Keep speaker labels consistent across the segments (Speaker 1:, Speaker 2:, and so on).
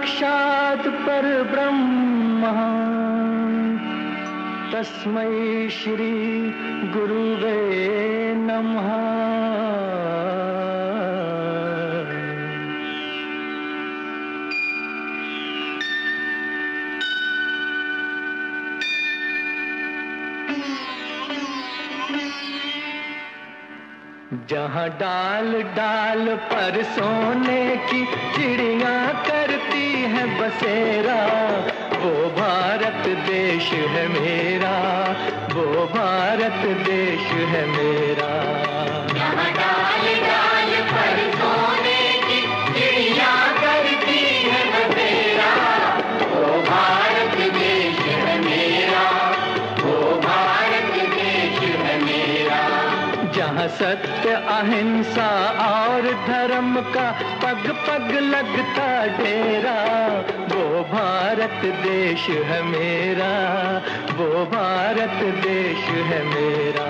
Speaker 1: क्षात पर ब्रह्म तस्म श्री गुरुवे नम। जहाँ डाल डाल पर सोने की चिड़िया
Speaker 2: कर करती है बसेरा वो भारत देश है मेरा वो भारत देश है मेरा।
Speaker 1: जहाँ सत्य अहिंसा और धर्म का पग पग लगता डेरा, वो भारत देश है मेरा, वो भारत देश है मेरा।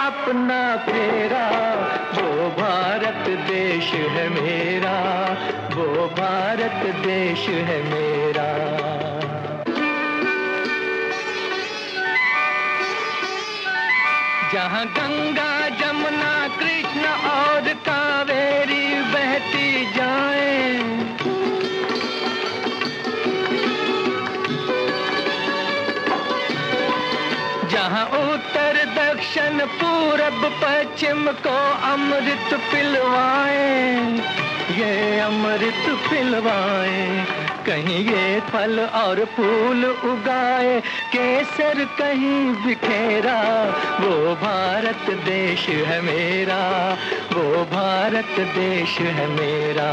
Speaker 1: अपना फेरा वो भारत देश है मेरा, वो भारत देश है मेरा। जहाँ गंगा, जमुना, कृष्ण और कावेरी बहती जाएँ पूरब पश्चिम को अमृत पिलवाएँ। ये अमृत पिलवाएँ। कहीं ये फल और फूल उगाए। केसर कहीं बिखेरा। वो भारत देश है मेरा। वो भारत देश है मेरा।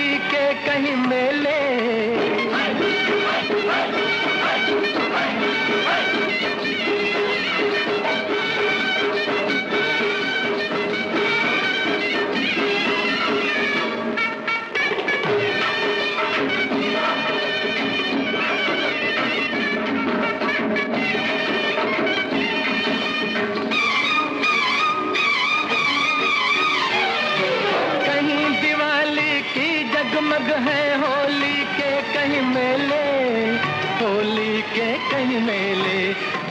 Speaker 1: कहीं मेले।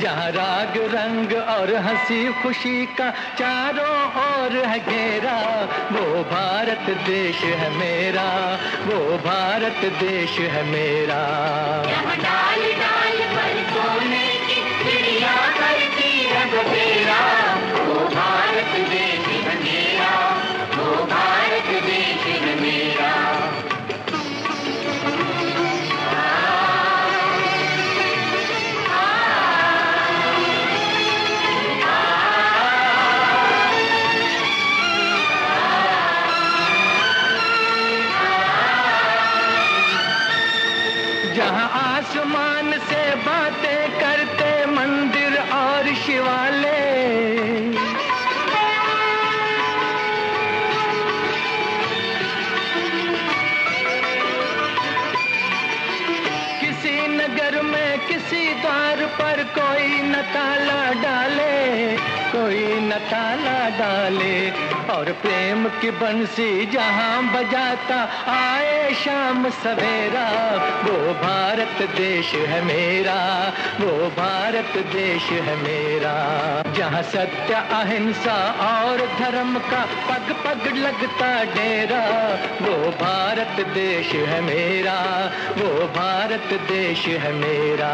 Speaker 1: जहाँ राग, रंग और हँसी खुशी का चारों ओर है घेरा। वो भारत देश है मेरा, वो भारत देश है मेरा।
Speaker 2: जहाँ
Speaker 1: आसमान से बातें करते मंदिर और शिवालय। नगर में किसी द्वार पर कोई न ताला डाले, कोई न ताला डाले। और प्रेम की बंसी जहाँ बजाता, आए शाम सवेरा। वो भारत देश है मेरा, वो भारत देश है मेरा। जहाँ सत्य, अहिंसा और धर्म का पग पग लगता डेरा, वो भारत देश है मेरा, वो भारत देश है मेरा।